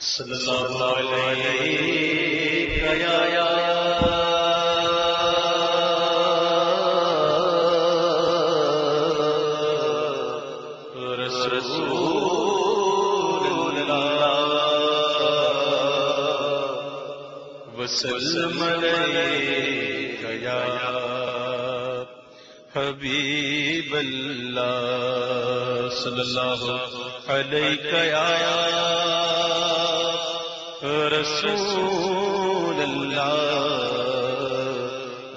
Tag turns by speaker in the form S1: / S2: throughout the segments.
S1: صلی اللہ علیہ یا وسلم حبیب اللہ صلی اللہ علیک یا رسول اللہ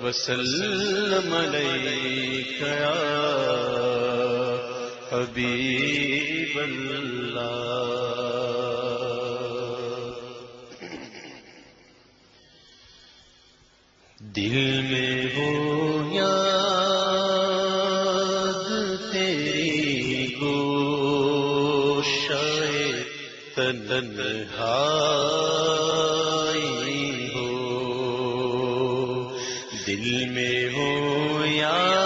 S1: وسلم علیک یا حبیب اللہ۔ دل میں ہو تنہائی ہو دل میں ہو یا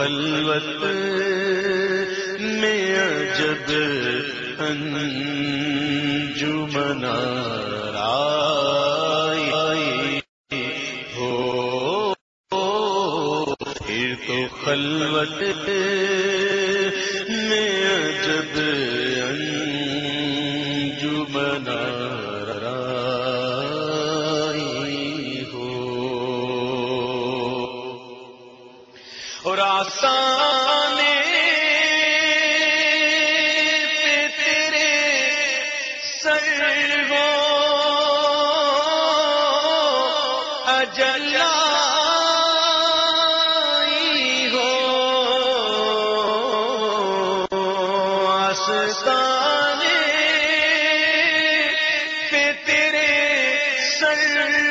S1: خلوت میں عجب انجمنا رائی ہو۔ پھر تو خلوت میں عجب انجمنا اور آسان پہ تیرے سر ہو۔ اجلائی ہو۔ پہ تیرے سر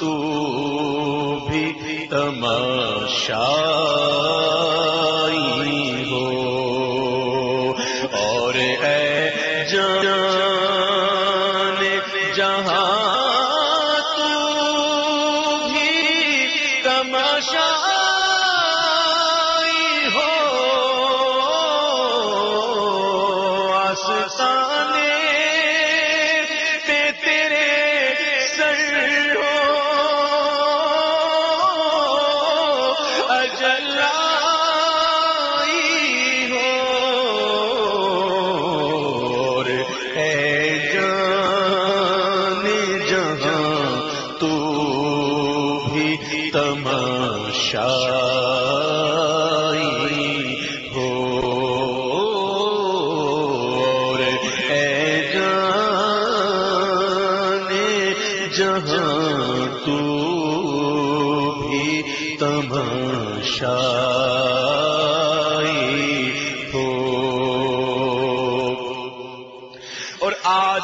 S1: تو بھی تماشائی ہو۔ اور اے جان جہاں تو بھی تماشا اجلائی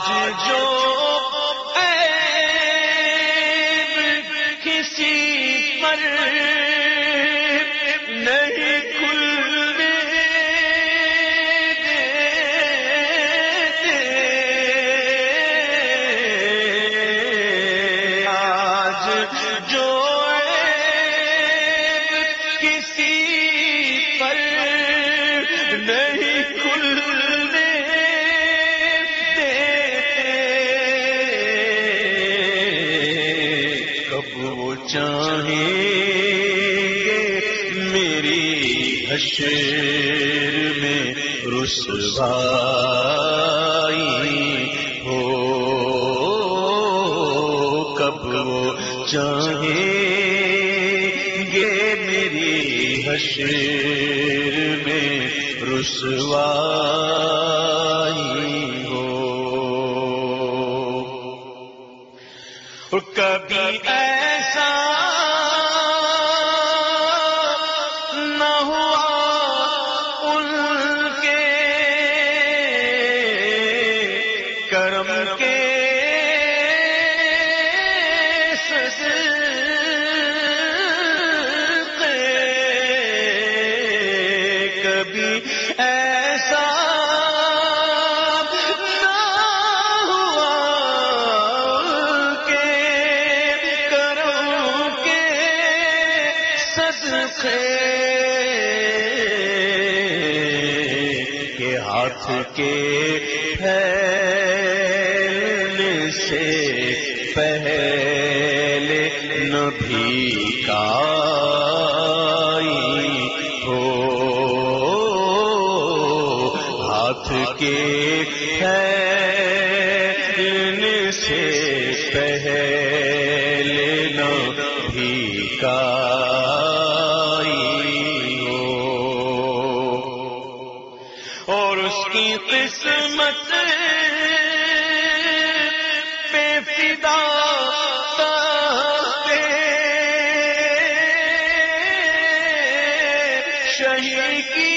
S1: جی جو چاہیں گے میری حشر میں رسوائی ہو۔ کب وہ چاہیں گے میری حشر میں رسوائی صدقے کے ہاتھ کے پھیلنے سے پہلے نبی کا ہو۔ ہاتھ کے پھیلنے سے پہلے اور اس کی قسمت پہ فدا شہر کی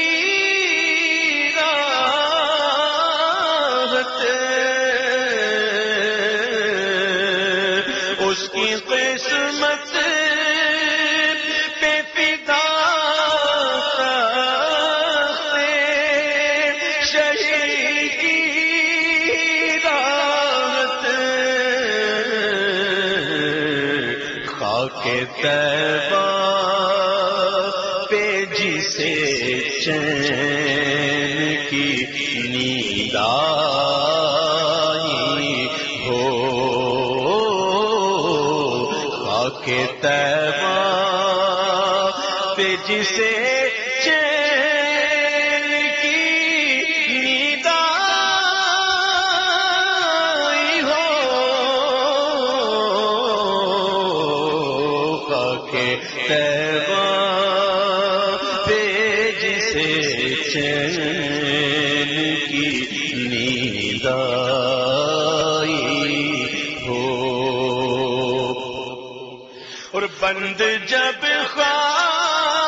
S1: راحت اس کی قسمت کے تیبا پہ جسے چین کی نیند ہو۔ خاک تیبا پہ جسے کے تیبہ پہ جسے چین کی نیند آئی ہو۔ اور بند جب خواہ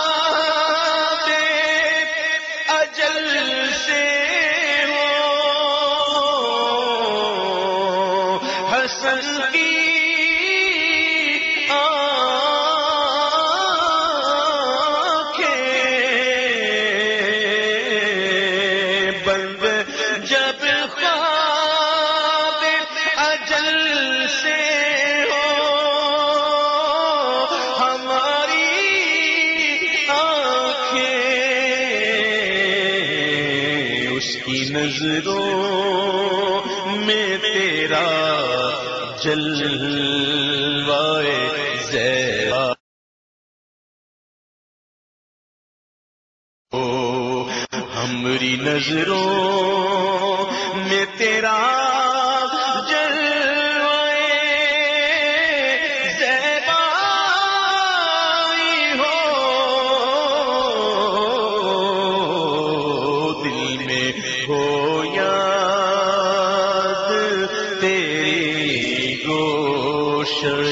S1: کی نظروں میں تیرا جلوائے زیبا او ہمری نظروں میں تیرا یاد